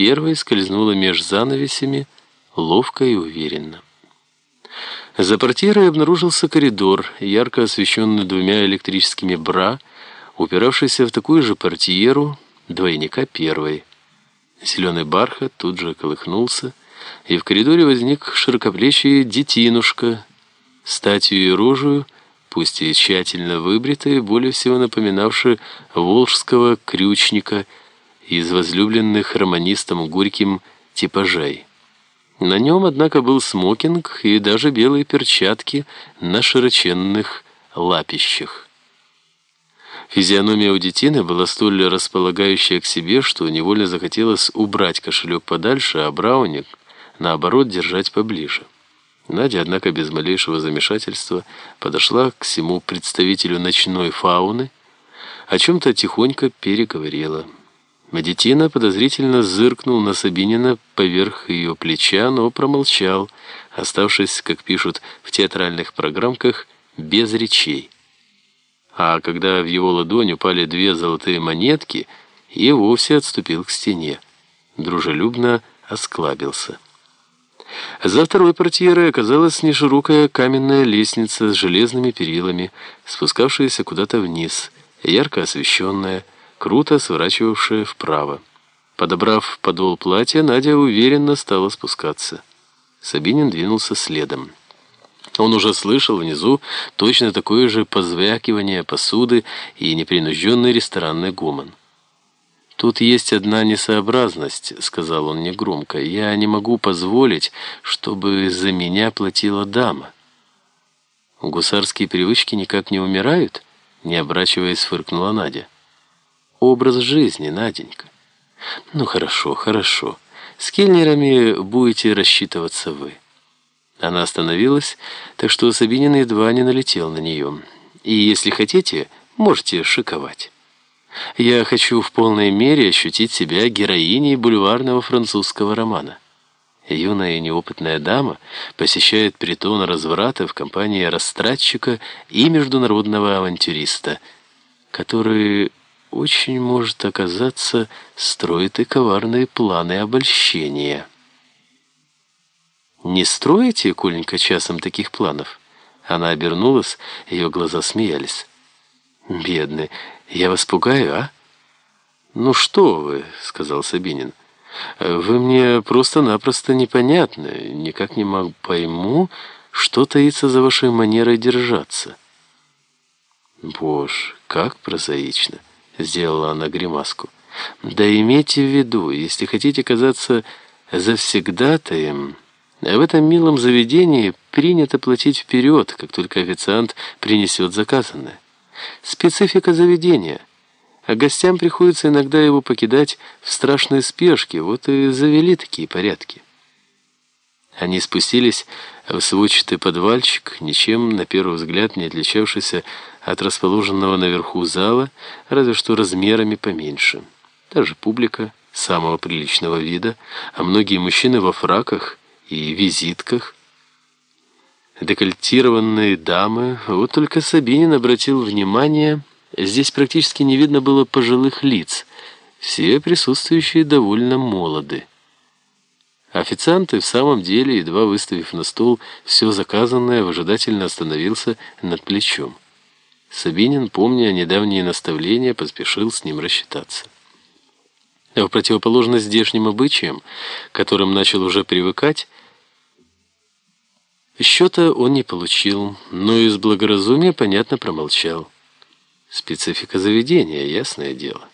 первой скользнула меж занавесями, ловко и уверенно. За портьерой обнаружился коридор, ярко освещенный двумя электрическими бра, упиравшийся в такую же портьеру двойника первой. Зеленый бархат тут же колыхнулся, и в коридоре возник широкоплечий детинушка, статью и рожью, пусть и тщательно выбритый, более всего напоминавший волжского крючника из возлюбленных романистом Горьким типажей. На нем, однако, был смокинг и даже белые перчатки на широченных лапищах. Физиономия у детины была столь располагающая к себе, что невольно захотелось убрать кошелек подальше, а брауник, наоборот, держать поближе. Надя, однако, без малейшего замешательства подошла к всему представителю ночной фауны, о чем-то тихонько переговорила. Медитина подозрительно зыркнул на Сабинина поверх ее плеча, но промолчал, оставшись, как пишут в театральных программках, без речей. А когда в его ладонь упали две золотые монетки, и вовсе отступил к стене. Дружелюбно осклабился. За второй портьерой оказалась неширокая каменная лестница с железными перилами, спускавшаяся куда-то вниз, ярко освещенная, круто сворачивавшая вправо. Подобрав подол платья, Надя уверенно стала спускаться. Сабинин двинулся следом. Он уже слышал внизу точно такое же позвякивание посуды и непринужденный ресторанный гомон. «Тут есть одна несообразность», — сказал он негромко. «Я не могу позволить, чтобы за меня платила дама». «Гусарские привычки никак не умирают?» — не обращаясь, фыркнула Надя образ жизни, Наденька. Ну хорошо, хорошо. С кельнерами будете рассчитываться вы. Она остановилась, так что Сабинин едва не налетел на нее. И если хотите, можете шиковать. Я хочу в полной мере ощутить себя героиней бульварного французского романа. Юная и неопытная дама посещает притон разврата в компании растратчика и международного авантюриста, который очень может оказаться, строит и коварные планы обольщения. «Не строите, Коленька, часом таких планов?» Она обернулась, ее глаза смеялись. «Бедный, я вас пугаю, а?» «Ну что вы», — сказал Сабинин. «Вы мне просто-напросто непонятны. Никак не могу пойму, что таится за вашей манерой держаться». «Боже, как прозаично!» Сделала она гримаску. Да имейте в виду, если хотите казаться завсегдатаем, в этом милом заведении принято платить вперед, как только официант принесет заказанное. Специфика заведения. А гостям приходится иногда его покидать в страшной спешке, вот и завели такие порядки. Они спустились в сводчатый подвальчик, ничем, на первый взгляд, не отличавшийся от расположенного наверху зала, разве что размерами поменьше. Даже публика самого приличного вида, а многие мужчины во фраках и визитках. Декольтированные дамы, вот только Сабинин обратил внимание, здесь практически не видно было пожилых лиц, все присутствующие довольно молоды. Официант в самом деле, едва выставив на стол все заказанное, выжидательно остановился над плечом. Сабинин, помня недавние наставления, поспешил с ним рассчитаться. А в противоположность здешним обычаям, к которым начал уже привыкать, счета он не получил, но из благоразумия, понятно, промолчал. Специфика заведения, ясное дело.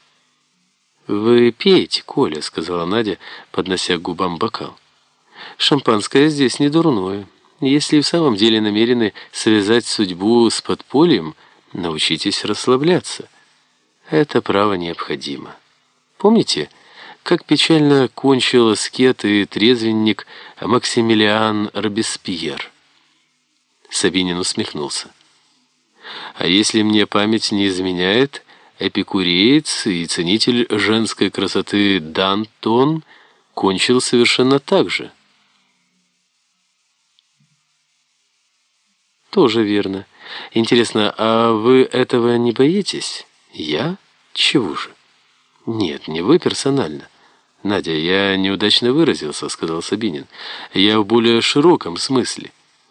«Вы пейте, Коля», — сказала Надя, поднося к губам бокал. «Шампанское здесь не дурное. Если в самом деле намерены связать судьбу с подпольем, научитесь расслабляться. Это право необходимо. Помните, как печально кончил аскет и трезвенник Максимилиан Робеспьер?» Сабинин усмехнулся. «А если мне память не изменяет...» эпикуреец и ценитель женской красоты Дантон кончил совершенно так же. Тоже верно. Интересно, а вы этого не боитесь? Я? Чего же? Нет, не вы персонально. «Надя, я неудачно выразился», — сказал Сабинин. «Я в более широком смысле».